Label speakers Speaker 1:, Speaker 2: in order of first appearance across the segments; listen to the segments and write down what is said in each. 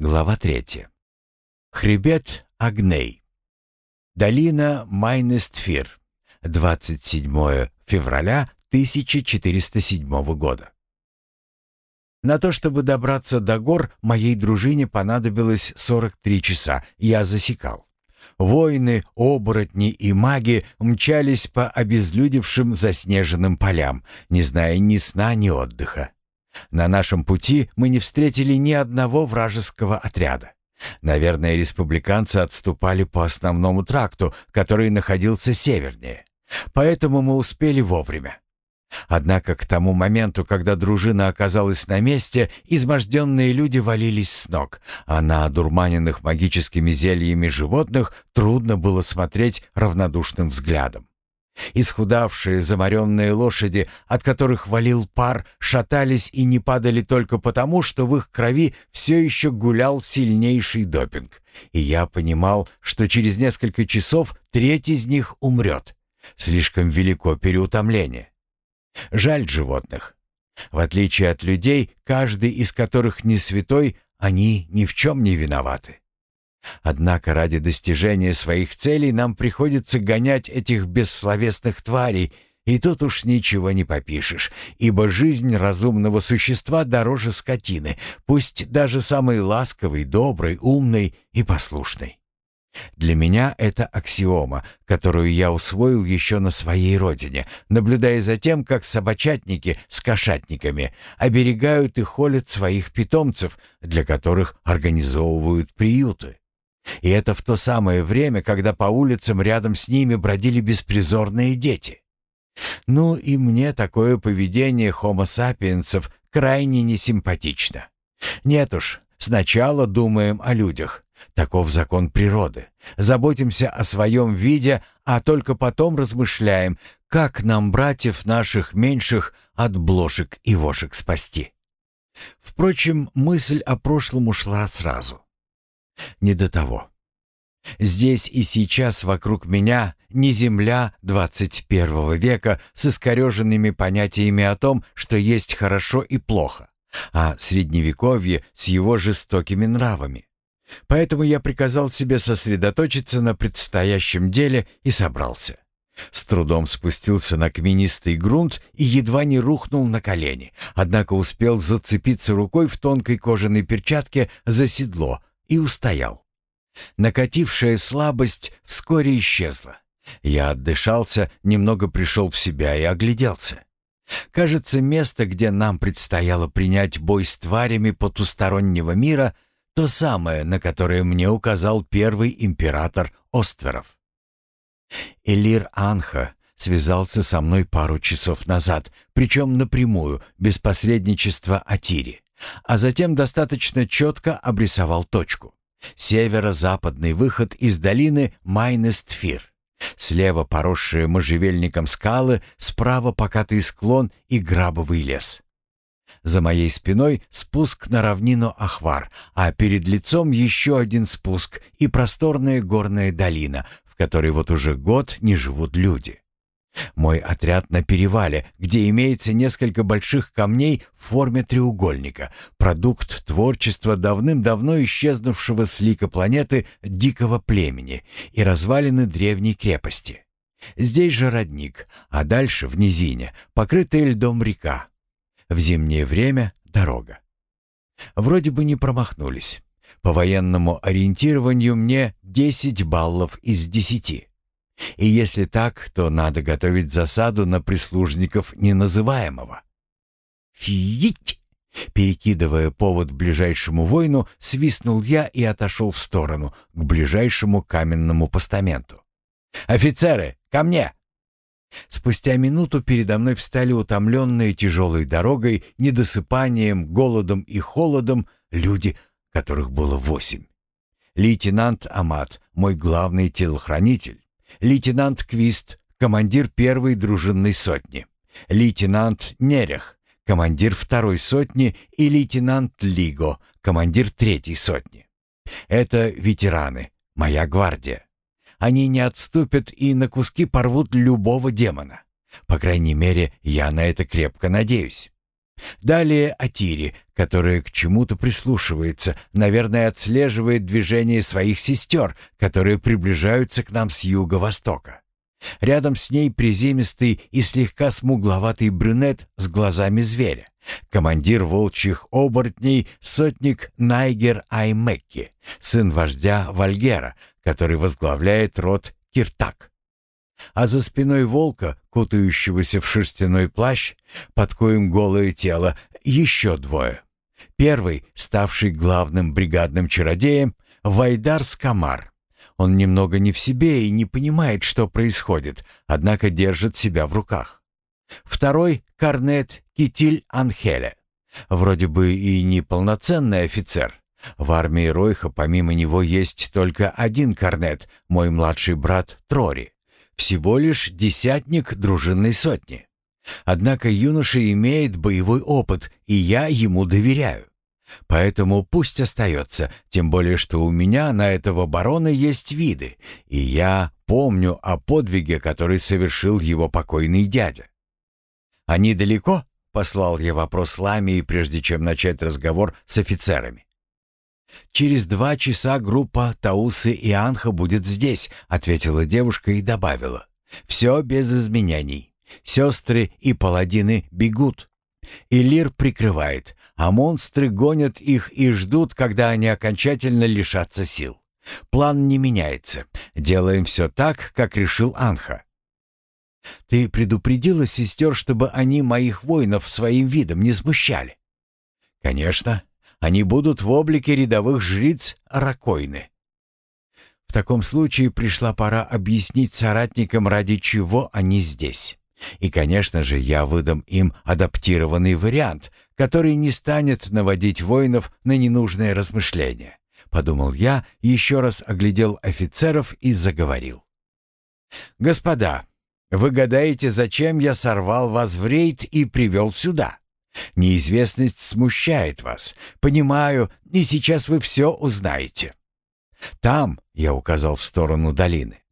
Speaker 1: Глава третья. Хребет Агней. Долина Майнестфир. 27 февраля 1407 года. На то, чтобы добраться до гор, моей дружине понадобилось 43 часа. Я засекал. Воины, оборотни и маги мчались по обезлюдевшим заснеженным полям, не зная ни сна, ни отдыха. На нашем пути мы не встретили ни одного вражеского отряда. Наверное, республиканцы отступали по основному тракту, который находился севернее. Поэтому мы успели вовремя. Однако к тому моменту, когда дружина оказалась на месте, изможденные люди валились с ног, а на одурманенных магическими зельями животных трудно было смотреть равнодушным взглядом. Исхудавшие, заморенные лошади, от которых валил пар, шатались и не падали только потому, что в их крови все еще гулял сильнейший допинг. И я понимал, что через несколько часов треть из них умрет. Слишком велико переутомление. Жаль животных. В отличие от людей, каждый из которых не святой, они ни в чем не виноваты. Однако ради достижения своих целей нам приходится гонять этих бессловесных тварей, и тут уж ничего не попишешь, ибо жизнь разумного существа дороже скотины, пусть даже самой ласковой, доброй, умной и послушной. Для меня это аксиома, которую я усвоил еще на своей родине, наблюдая за тем, как собачатники с кошатниками оберегают и холят своих питомцев, для которых организовывают приюты. И это в то самое время, когда по улицам рядом с ними бродили беспризорные дети. Ну и мне такое поведение хомо-сапиенсов крайне несимпатично. Нет уж, сначала думаем о людях. Таков закон природы. Заботимся о своем виде, а только потом размышляем, как нам братьев наших меньших от блошек и вошек спасти. Впрочем, мысль о прошлом ушла сразу. Не до того. Здесь и сейчас вокруг меня не земля 21 века с искореженными понятиями о том, что есть хорошо и плохо, а средневековье с его жестокими нравами. Поэтому я приказал себе сосредоточиться на предстоящем деле и собрался. С трудом спустился на каменистый грунт и едва не рухнул на колени, однако успел зацепиться рукой в тонкой кожаной перчатке за седло, и устоял. Накатившая слабость вскоре исчезла. Я отдышался, немного пришел в себя и огляделся. Кажется, место, где нам предстояло принять бой с тварями потустороннего мира, то самое, на которое мне указал первый император Остверов. Элир Анха связался со мной пару часов назад, причем напрямую, без посредничества Атири а затем достаточно четко обрисовал точку. Северо-западный выход из долины Майнестфир. Слева поросшие можжевельником скалы, справа покатый склон и грабовый лес. За моей спиной спуск на равнину Ахвар, а перед лицом еще один спуск и просторная горная долина, в которой вот уже год не живут люди. Мой отряд на перевале, где имеется несколько больших камней в форме треугольника, продукт творчества давным-давно исчезнувшего с лика планеты дикого племени и развалины древней крепости. Здесь же родник, а дальше в низине покрытая льдом река. В зимнее время дорога. Вроде бы не промахнулись. По военному ориентированию мне 10 баллов из 10. И если так, то надо готовить засаду на прислужников неназываемого. Фиить! Перекидывая повод ближайшему воину, свистнул я и отошел в сторону, к ближайшему каменному постаменту. «Офицеры, ко мне!» Спустя минуту передо мной встали утомленные тяжелой дорогой, недосыпанием, голодом и холодом люди, которых было восемь. Лейтенант Амат, мой главный телохранитель, лейтенант Квист, командир первой дружинной сотни, лейтенант Нерех, командир второй сотни и лейтенант Лиго, командир третьей сотни. Это ветераны, моя гвардия. Они не отступят и на куски порвут любого демона. По крайней мере, я на это крепко надеюсь. Далее Атири, которая к чему-то прислушивается, наверное, отслеживает движение своих сестер, которые приближаются к нам с юго-востока. Рядом с ней приземистый и слегка смугловатый брюнет с глазами зверя. Командир волчьих оборотней — сотник Найгер Аймекки, сын вождя Вальгера, который возглавляет род Киртак. А за спиной волка, кутающегося в шерстяной плащ, под коем голое тело, еще двое. Первый, ставший главным бригадным чародеем, Вайдар Скамар. Он немного не в себе и не понимает, что происходит, однако держит себя в руках. Второй — Корнет Китиль Анхеле. Вроде бы и не полноценный офицер. В армии Ройха помимо него есть только один корнет, мой младший брат Трори. Всего лишь десятник дружинной сотни. Однако юноша имеет боевой опыт, и я ему доверяю. Поэтому пусть остается, тем более что у меня на этого барона есть виды, и я помню о подвиге, который совершил его покойный дядя. «Они далеко?» — послал я вопрос Ламии, прежде чем начать разговор с офицерами. «Через два часа группа Таусы и Анха будет здесь», — ответила девушка и добавила. «Все без изменений. Сестры и паладины бегут. Илир прикрывает, а монстры гонят их и ждут, когда они окончательно лишатся сил. План не меняется. Делаем все так, как решил Анха. Ты предупредила сестер, чтобы они моих воинов своим видом не смущали? Конечно, они будут в облике рядовых жриц Ракойны. В таком случае пришла пора объяснить соратникам, ради чего они здесь. И, конечно же, я выдам им адаптированный вариант, который не станет наводить воинов на ненужные размышления. Подумал я, еще раз оглядел офицеров и заговорил. «Господа, вы гадаете, зачем я сорвал вас в рейд и привел сюда? Неизвестность смущает вас. Понимаю, и сейчас вы все узнаете. Там, я указал в сторону долины,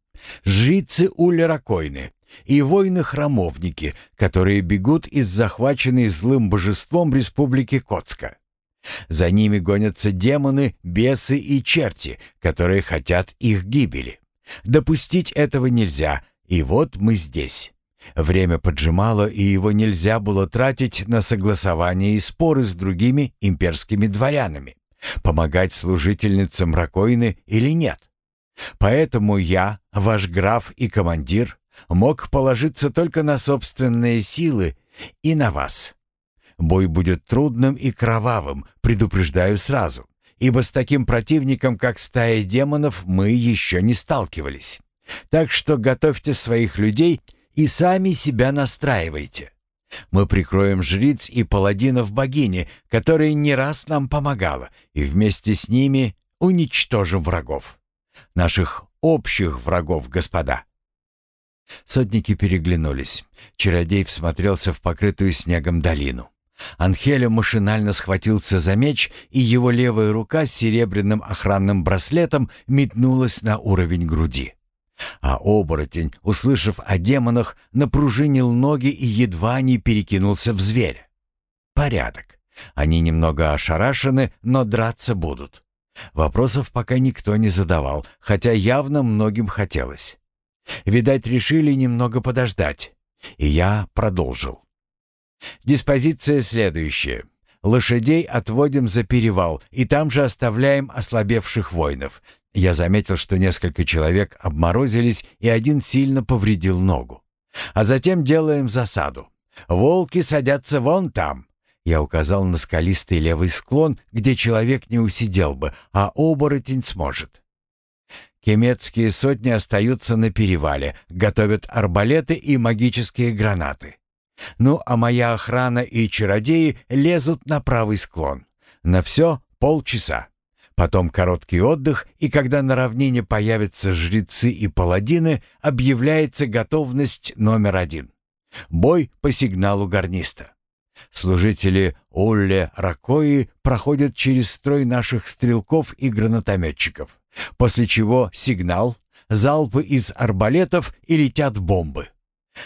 Speaker 1: жрицы Улеракойны и воины-храмовники, которые бегут из захваченной злым божеством республики Коцка. За ними гонятся демоны, бесы и черти, которые хотят их гибели. Допустить этого нельзя, и вот мы здесь. Время поджимало, и его нельзя было тратить на согласование и споры с другими имперскими дворянами, помогать служительницам Ракойны или нет. Поэтому я, ваш граф и командир, мог положиться только на собственные силы и на вас. Бой будет трудным и кровавым, предупреждаю сразу, ибо с таким противником, как стая демонов, мы еще не сталкивались. Так что готовьте своих людей и сами себя настраивайте. Мы прикроем жриц и паладинов богини, которая не раз нам помогала, и вместе с ними уничтожим врагов. Наших общих врагов, господа. Сотники переглянулись. Чародей всмотрелся в покрытую снегом долину. Анхеля машинально схватился за меч, и его левая рука с серебряным охранным браслетом метнулась на уровень груди. А оборотень, услышав о демонах, напружинил ноги и едва не перекинулся в зверя. Порядок. Они немного ошарашены, но драться будут. Вопросов пока никто не задавал, хотя явно многим хотелось. Видать, решили немного подождать. И я продолжил. Диспозиция следующая. Лошадей отводим за перевал, и там же оставляем ослабевших воинов. Я заметил, что несколько человек обморозились, и один сильно повредил ногу. А затем делаем засаду. Волки садятся вон там. Я указал на скалистый левый склон, где человек не усидел бы, а оборотень сможет. Кемецкие сотни остаются на перевале, готовят арбалеты и магические гранаты. Ну, а моя охрана и чародеи лезут на правый склон. На все полчаса. Потом короткий отдых, и когда на равнине появятся жрецы и паладины, объявляется готовность номер один. Бой по сигналу гарниста. Служители Олле Ракои проходят через строй наших стрелков и гранатометчиков, после чего сигнал, залпы из арбалетов и летят бомбы.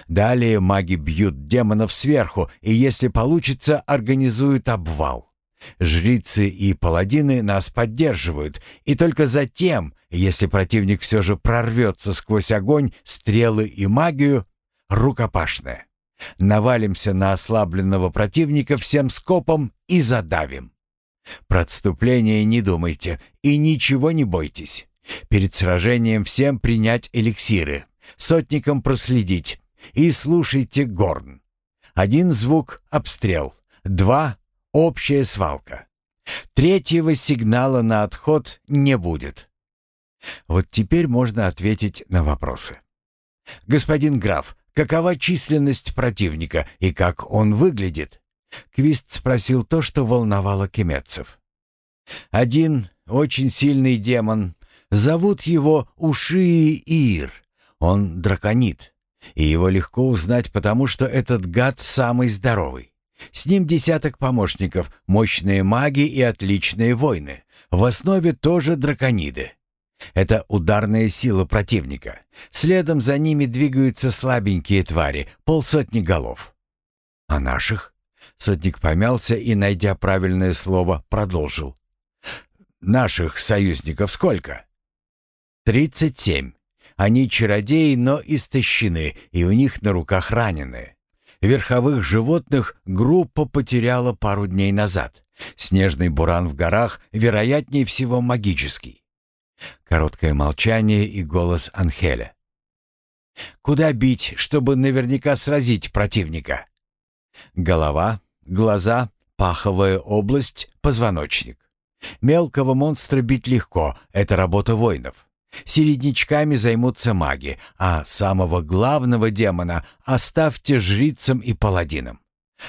Speaker 1: Далее маги бьют демонов сверху, и если получится, организуют обвал. Жрицы и паладины нас поддерживают, и только затем, если противник все же прорвется сквозь огонь, стрелы и магию, рукопашная. Навалимся на ослабленного противника всем скопом и задавим. Про отступление не думайте и ничего не бойтесь. Перед сражением всем принять эликсиры, сотникам проследить и слушайте горн. Один звук — обстрел, два — общая свалка. Третьего сигнала на отход не будет. Вот теперь можно ответить на вопросы. Господин граф, какова численность противника и как он выглядит? Квист спросил то, что волновало кеметцев. Один очень сильный демон. Зовут его Ушии Ир. Он драконит. И его легко узнать, потому что этот гад самый здоровый. С ним десяток помощников, мощные маги и отличные воины. В основе тоже дракониды. Это ударная сила противника. Следом за ними двигаются слабенькие твари, полсотни голов. А наших? Сотник помялся и, найдя правильное слово, продолжил. «Наших союзников сколько?» «Тридцать семь. Они чародеи, но истощены, и у них на руках раненые. Верховых животных группа потеряла пару дней назад. Снежный буран в горах, вероятнее всего, магический». Короткое молчание и голос Анхеля. «Куда бить, чтобы наверняка сразить противника?» Голова, глаза, паховая область, позвоночник. Мелкого монстра бить легко, это работа воинов. Середнячками займутся маги, а самого главного демона оставьте жрицам и паладинам.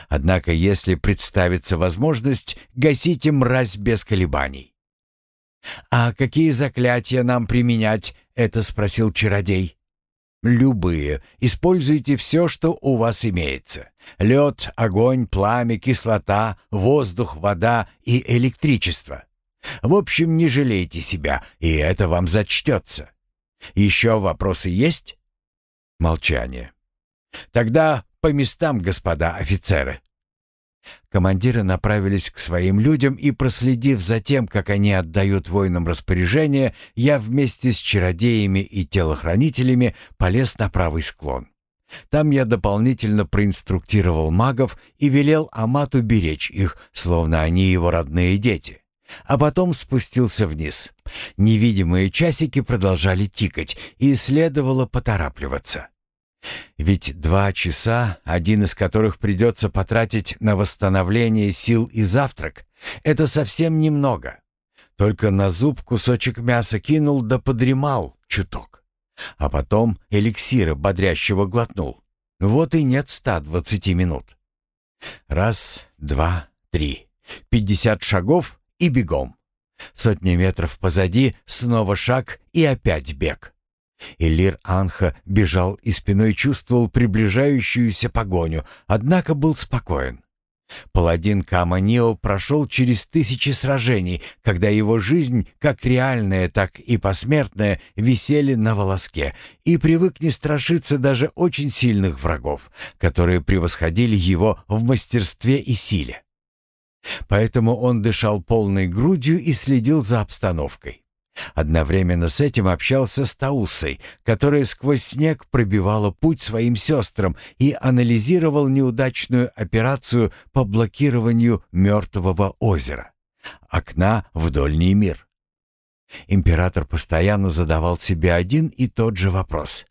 Speaker 1: Однако, если представится возможность, гасите мразь без колебаний. «А какие заклятия нам применять?» — это спросил чародей. Любые. Используйте все, что у вас имеется. Лед, огонь, пламя, кислота, воздух, вода и электричество. В общем, не жалейте себя, и это вам зачтется. Еще вопросы есть? Молчание. Тогда по местам, господа офицеры. Командиры направились к своим людям, и, проследив за тем, как они отдают воинам распоряжение, я вместе с чародеями и телохранителями полез на правый склон. Там я дополнительно проинструктировал магов и велел Амату беречь их, словно они его родные дети. А потом спустился вниз. Невидимые часики продолжали тикать, и следовало поторапливаться. Ведь два часа, один из которых придется потратить на восстановление сил и завтрак, это совсем немного. Только на зуб кусочек мяса кинул да подремал чуток. А потом эликсира бодрящего глотнул. Вот и нет ста двадцати минут. Раз, два, три. Пятьдесят шагов и бегом. Сотни метров позади, снова шаг и опять бег. Элир Анха бежал и спиной чувствовал приближающуюся погоню, однако был спокоен. Паладин Каманио прошел через тысячи сражений, когда его жизнь, как реальная, так и посмертная, висели на волоске, и привык не страшиться даже очень сильных врагов, которые превосходили его в мастерстве и силе. Поэтому он дышал полной грудью и следил за обстановкой. Одновременно с этим общался с Таусой, которая сквозь снег пробивала путь своим сестрам и анализировал неудачную операцию по блокированию мертвого озера, окна в дольний мир. Император постоянно задавал себе один и тот же вопрос.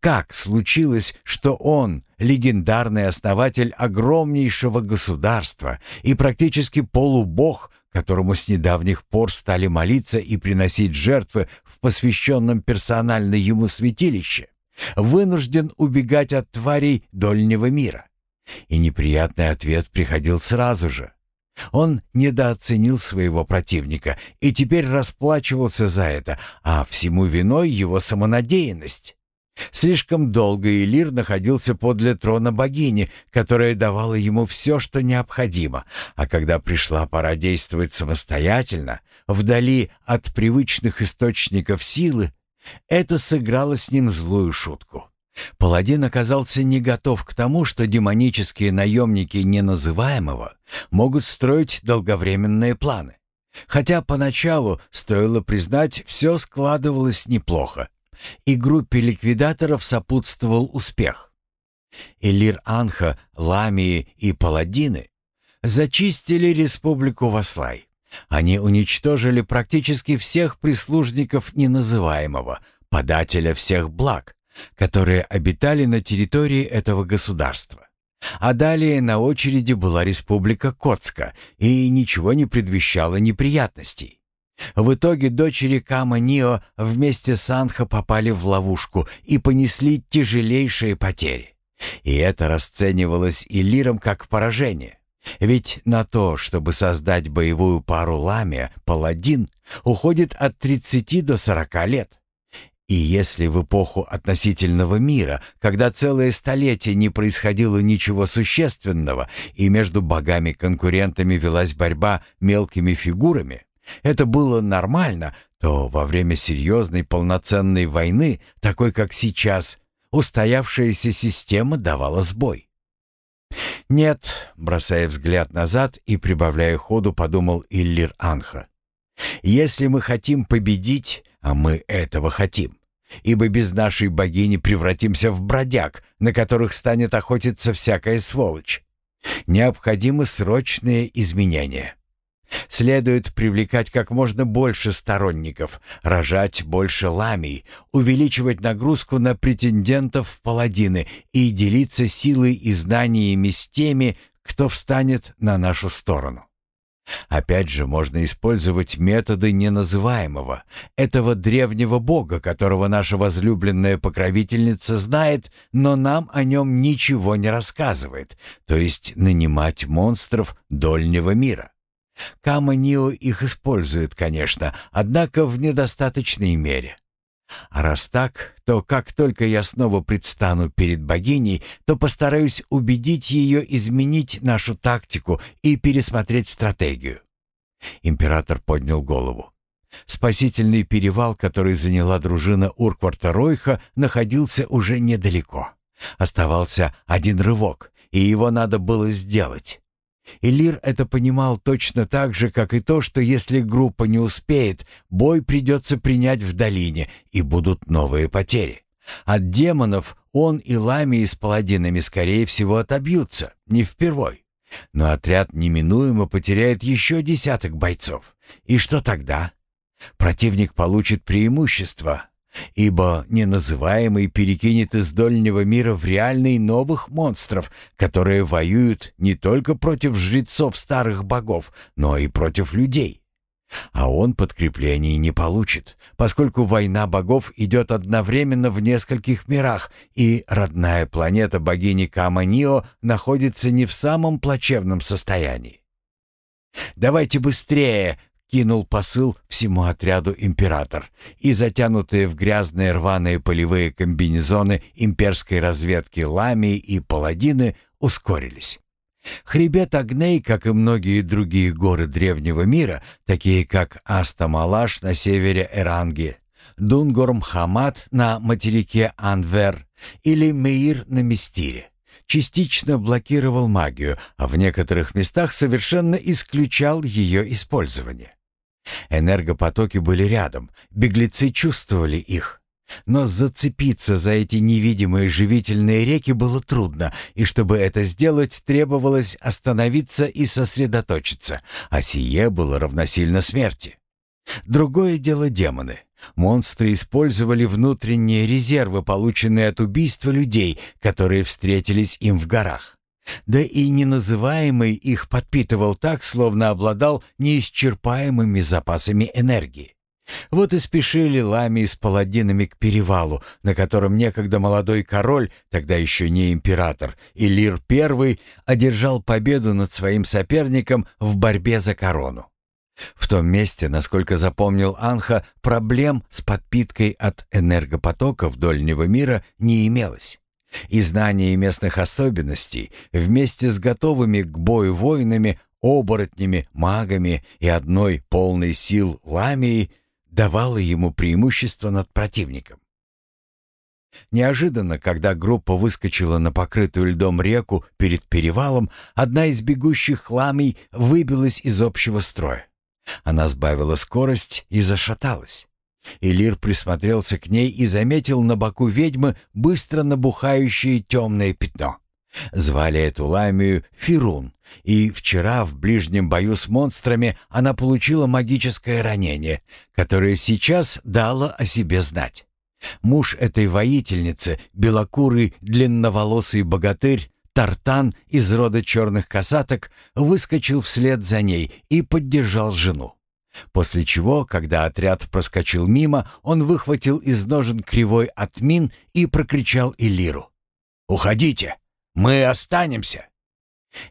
Speaker 1: Как случилось, что он, легендарный основатель огромнейшего государства и практически полубог, которому с недавних пор стали молиться и приносить жертвы в посвященном персонально ему святилище, вынужден убегать от тварей дольнего мира. И неприятный ответ приходил сразу же. Он недооценил своего противника и теперь расплачивался за это, а всему виной его самонадеянность. Слишком долго Элир находился подле трона богини, которая давала ему все, что необходимо, а когда пришла пора действовать самостоятельно, вдали от привычных источников силы, это сыграло с ним злую шутку. Паладин оказался не готов к тому, что демонические наемники неназываемого могут строить долговременные планы. Хотя поначалу, стоило признать, все складывалось неплохо, и группе ликвидаторов сопутствовал успех. Элир Анха, Ламии и Паладины зачистили республику Васлай. Они уничтожили практически всех прислужников неназываемого, подателя всех благ, которые обитали на территории этого государства. А далее на очереди была республика Коцка, и ничего не предвещало неприятностей. В итоге дочери Кама Нио вместе с Анхо попали в ловушку и понесли тяжелейшие потери. И это расценивалось Илиром как поражение. Ведь на то, чтобы создать боевую пару ламия, паладин, уходит от 30 до 40 лет. И если в эпоху относительного мира, когда целое столетие не происходило ничего существенного, и между богами-конкурентами велась борьба мелкими фигурами, это было нормально, то во время серьезной полноценной войны, такой как сейчас, устоявшаяся система давала сбой. «Нет», — бросая взгляд назад и прибавляя ходу, подумал Иллир Анха. «Если мы хотим победить, а мы этого хотим, ибо без нашей богини превратимся в бродяг, на которых станет охотиться всякая сволочь, необходимы срочные изменения». Следует привлекать как можно больше сторонников, рожать больше ламий, увеличивать нагрузку на претендентов в паладины и делиться силой и знаниями с теми, кто встанет на нашу сторону. Опять же, можно использовать методы неназываемого, этого древнего бога, которого наша возлюбленная покровительница знает, но нам о нем ничего не рассказывает, то есть нанимать монстров дольнего мира. Каманио их использует, конечно, однако в недостаточной мере. А раз так, то как только я снова предстану перед богиней, то постараюсь убедить ее изменить нашу тактику и пересмотреть стратегию. Император поднял голову. Спасительный перевал, который заняла дружина Уркварта Ройха, находился уже недалеко. Оставался один рывок, и его надо было сделать. И Лир это понимал точно так же, как и то, что если группа не успеет, бой придется принять в долине, и будут новые потери. От демонов он и Ламии с паладинами, скорее всего, отобьются, не впервой. Но отряд неминуемо потеряет еще десяток бойцов. И что тогда? Противник получит преимущество, ибо неназываемый перекинет из дольнего мира в реальный новых монстров, которые воюют не только против жрецов старых богов, но и против людей. А он подкреплений не получит, поскольку война богов идет одновременно в нескольких мирах, и родная планета богини Каманио находится не в самом плачевном состоянии. «Давайте быстрее!» Кинул посыл всему отряду император, и затянутые в грязные рваные полевые комбинезоны имперской разведки ламии и паладины ускорились. Хребет Агней, как и многие другие горы древнего мира, такие как Астамалаш на севере Эранги, Дунгорм-Хамат на материке Анвер или Меир на Мистире, частично блокировал магию, а в некоторых местах совершенно исключал ее использование. Энергопотоки были рядом, беглецы чувствовали их. Но зацепиться за эти невидимые живительные реки было трудно, и чтобы это сделать, требовалось остановиться и сосредоточиться, а сие было равносильно смерти. Другое дело демоны. Монстры использовали внутренние резервы, полученные от убийства людей, которые встретились им в горах. Да и неназываемый их подпитывал так, словно обладал неисчерпаемыми запасами энергии. Вот и спешили лами с паладинами к перевалу, на котором некогда молодой король, тогда еще не император, Илир I, одержал победу над своим соперником в борьбе за корону. В том месте, насколько запомнил Анха, проблем с подпиткой от энергопотоков дольнего мира не имелось и знание местных особенностей вместе с готовыми к бою воинами, оборотнями, магами и одной полной сил ламией давало ему преимущество над противником. Неожиданно, когда группа выскочила на покрытую льдом реку перед перевалом, одна из бегущих хламей выбилась из общего строя. Она сбавила скорость и зашаталась. Элир присмотрелся к ней и заметил на боку ведьмы быстро набухающее темное пятно. Звали эту ламию Фирун, и вчера в ближнем бою с монстрами она получила магическое ранение, которое сейчас дало о себе знать. Муж этой воительницы, белокурый длинноволосый богатырь, Тартан из рода черных касаток, выскочил вслед за ней и поддержал жену. После чего, когда отряд проскочил мимо, он выхватил из ножен кривой отмин и прокричал Илиру. «Уходите! Мы останемся!»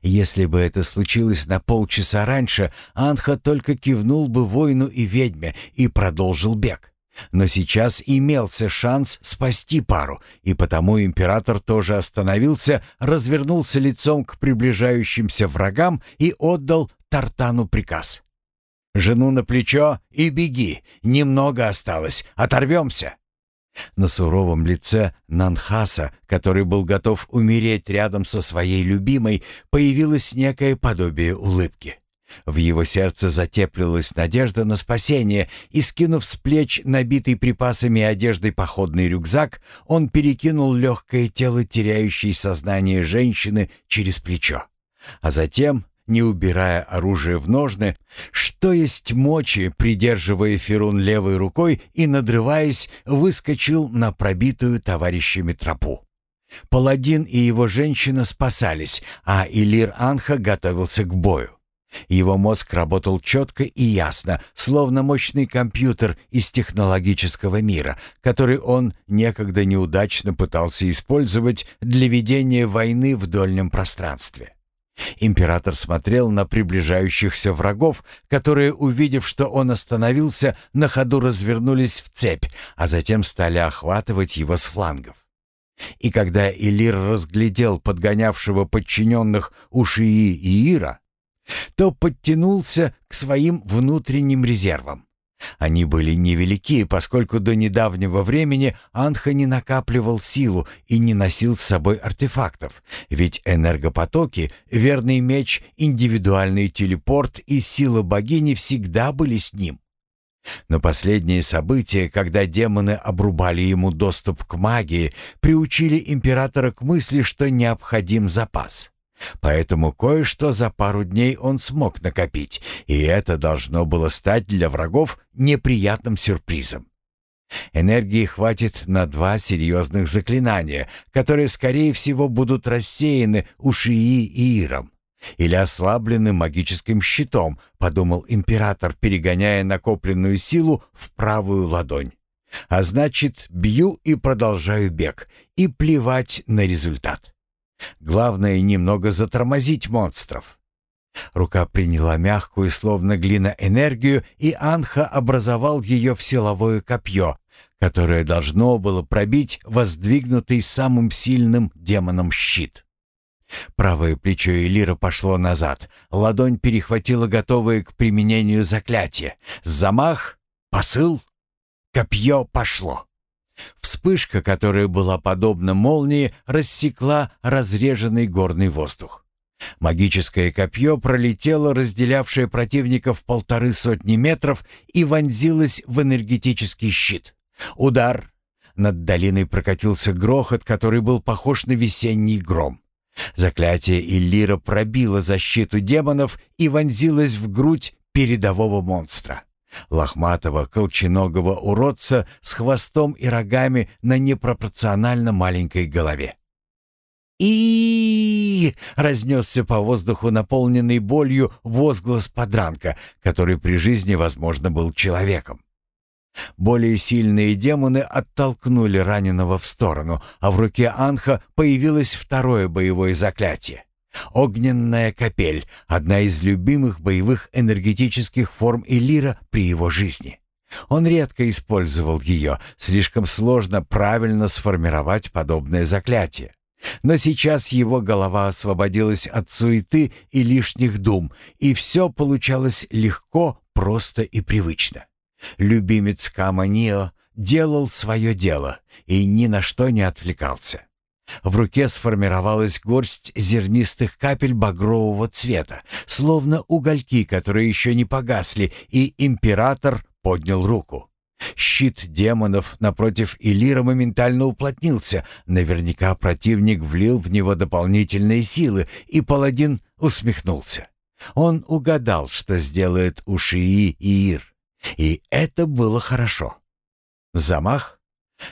Speaker 1: Если бы это случилось на полчаса раньше, Анха только кивнул бы воину и ведьме и продолжил бег. Но сейчас имелся шанс спасти пару, и потому император тоже остановился, развернулся лицом к приближающимся врагам и отдал Тартану приказ. «Жену на плечо и беги, немного осталось, оторвемся!» На суровом лице Нанхаса, который был готов умереть рядом со своей любимой, появилось некое подобие улыбки. В его сердце затеплилась надежда на спасение, и, скинув с плеч набитый припасами и одеждой походный рюкзак, он перекинул легкое тело теряющей сознание женщины через плечо. А затем, не убирая оружие в ножны, что есть мочи, придерживая Ферун левой рукой и, надрываясь, выскочил на пробитую товарищами тропу. Паладин и его женщина спасались, а Илир Анха готовился к бою. Его мозг работал четко и ясно, словно мощный компьютер из технологического мира, который он некогда неудачно пытался использовать для ведения войны в дольнем пространстве. Император смотрел на приближающихся врагов, которые, увидев, что он остановился, на ходу развернулись в цепь, а затем стали охватывать его с флангов. И когда Илир разглядел подгонявшего подчиненных Ушии и Ира, то подтянулся к своим внутренним резервам. Они были невелики, поскольку до недавнего времени Анха не накапливал силу и не носил с собой артефактов, ведь энергопотоки, верный меч, индивидуальный телепорт и сила богини всегда были с ним. Но последние события, когда демоны обрубали ему доступ к магии, приучили императора к мысли, что необходим запас. Поэтому кое-что за пару дней он смог накопить, и это должно было стать для врагов неприятным сюрпризом. Энергии хватит на два серьезных заклинания, которые, скорее всего, будут рассеяны у и Иром. Или ослаблены магическим щитом, подумал император, перегоняя накопленную силу в правую ладонь. А значит, бью и продолжаю бег, и плевать на результат. Главное немного затормозить монстров. Рука приняла мягкую, словно глина, энергию, и Анха образовал ее в силовое копье, которое должно было пробить воздвигнутый самым сильным демоном щит. Правое плечо Элира пошло назад, ладонь перехватила готовое к применению заклятие. Замах, посыл, копье пошло. Вспышка, которая была подобна молнии, рассекла разреженный горный воздух. Магическое копье пролетело, разделявшее противников полторы сотни метров, и вонзилось в энергетический щит. Удар. Над долиной прокатился грохот, который был похож на весенний гром. Заклятие Иллира пробило защиту демонов и вонзилось в грудь передового монстра лохматого, колченогого уродца с хвостом и рогами на непропорционально маленькой голове. и разнесся по воздуху наполненный болью возглас подранка, который при жизни, возможно, был человеком. Более сильные демоны оттолкнули раненого в сторону, а в руке Анха появилось второе боевое заклятие. Огненная капель — одна из любимых боевых энергетических форм Элира при его жизни. Он редко использовал ее, слишком сложно правильно сформировать подобное заклятие. Но сейчас его голова освободилась от суеты и лишних дум, и все получалось легко, просто и привычно. Любимец Каманио делал свое дело и ни на что не отвлекался. В руке сформировалась горсть зернистых капель багрового цвета, словно угольки, которые еще не погасли, и император поднял руку. Щит демонов напротив Илира моментально уплотнился. Наверняка противник влил в него дополнительные силы, и паладин усмехнулся. Он угадал, что сделает у Шии Иир. И это было хорошо. Замах,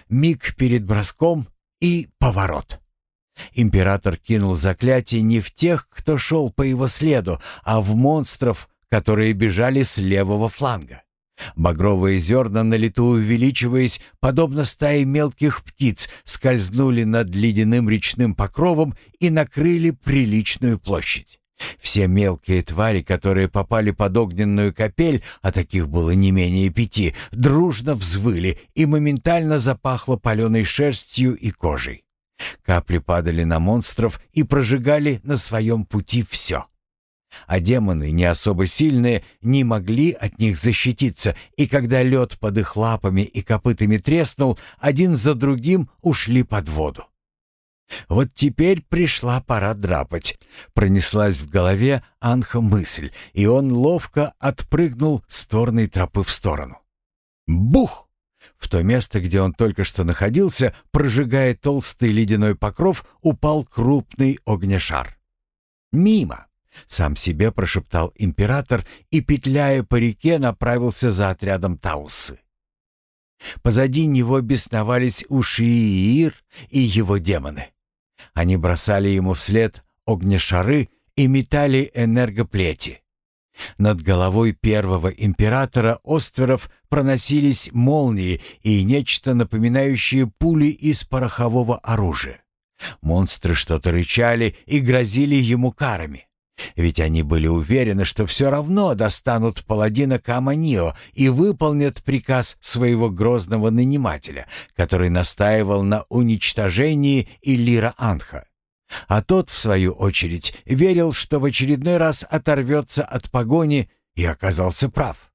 Speaker 1: миг перед броском и поворот. Император кинул заклятие не в тех, кто шел по его следу, а в монстров, которые бежали с левого фланга. Багровые зерна, на лету увеличиваясь, подобно стае мелких птиц, скользнули над ледяным речным покровом и накрыли приличную площадь. Все мелкие твари, которые попали под огненную капель, а таких было не менее пяти, дружно взвыли и моментально запахло паленой шерстью и кожей. Капли падали на монстров и прожигали на своем пути все. А демоны, не особо сильные, не могли от них защититься, и когда лед под их лапами и копытами треснул, один за другим ушли под воду. Вот теперь пришла пора драпать. Пронеслась в голове Анха мысль, и он ловко отпрыгнул с торной тропы в сторону. Бух! В то место, где он только что находился, прожигая толстый ледяной покров, упал крупный огнешар. Мимо! Сам себе прошептал император и, петляя по реке, направился за отрядом Таусы. Позади него бесновались Ушиир и его демоны. Они бросали ему вслед огнешары и метали энергоплети. Над головой первого императора Остверов проносились молнии и нечто напоминающее пули из порохового оружия. Монстры что-то рычали и грозили ему карами. Ведь они были уверены, что все равно достанут паладина Каманио и выполнят приказ своего грозного нанимателя, который настаивал на уничтожении Иллира Анха. А тот, в свою очередь, верил, что в очередной раз оторвется от погони и оказался прав.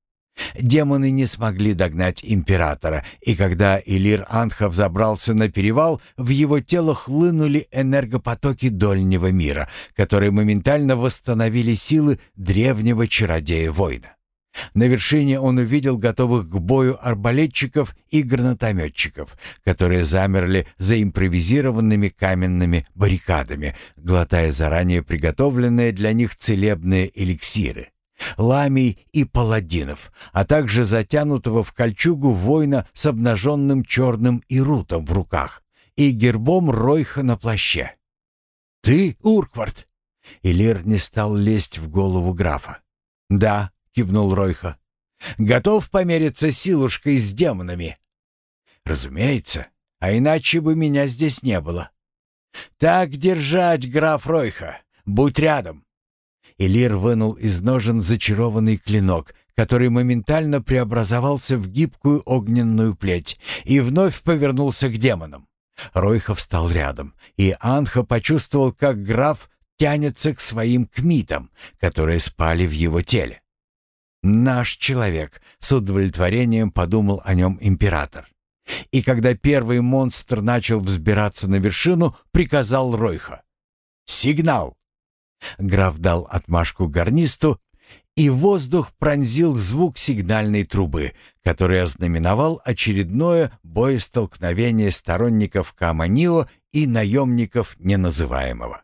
Speaker 1: Демоны не смогли догнать императора, и когда Илир Анхов забрался на перевал, в его тело хлынули энергопотоки дольнего мира, которые моментально восстановили силы древнего чародея-воина. На вершине он увидел готовых к бою арбалетчиков и гранатометчиков, которые замерли за импровизированными каменными баррикадами, глотая заранее приготовленные для них целебные эликсиры ламий и паладинов, а также затянутого в кольчугу воина с обнаженным черным ирутом в руках и гербом Ройха на плаще. «Ты, Урквард?» Илир не стал лезть в голову графа. «Да», — кивнул Ройха. «Готов помериться силушкой с демонами?» «Разумеется, а иначе бы меня здесь не было». «Так держать, граф Ройха, будь рядом». Элир вынул из ножен зачарованный клинок, который моментально преобразовался в гибкую огненную плеть и вновь повернулся к демонам. Ройха встал рядом, и Анха почувствовал, как граф тянется к своим кмитам, которые спали в его теле. «Наш человек», — с удовлетворением подумал о нем император. И когда первый монстр начал взбираться на вершину, приказал Ройха. «Сигнал!» Граф дал отмашку гарнисту, и воздух пронзил звук сигнальной трубы, который ознаменовал очередное боестолкновение сторонников Каманио и наемников неназываемого.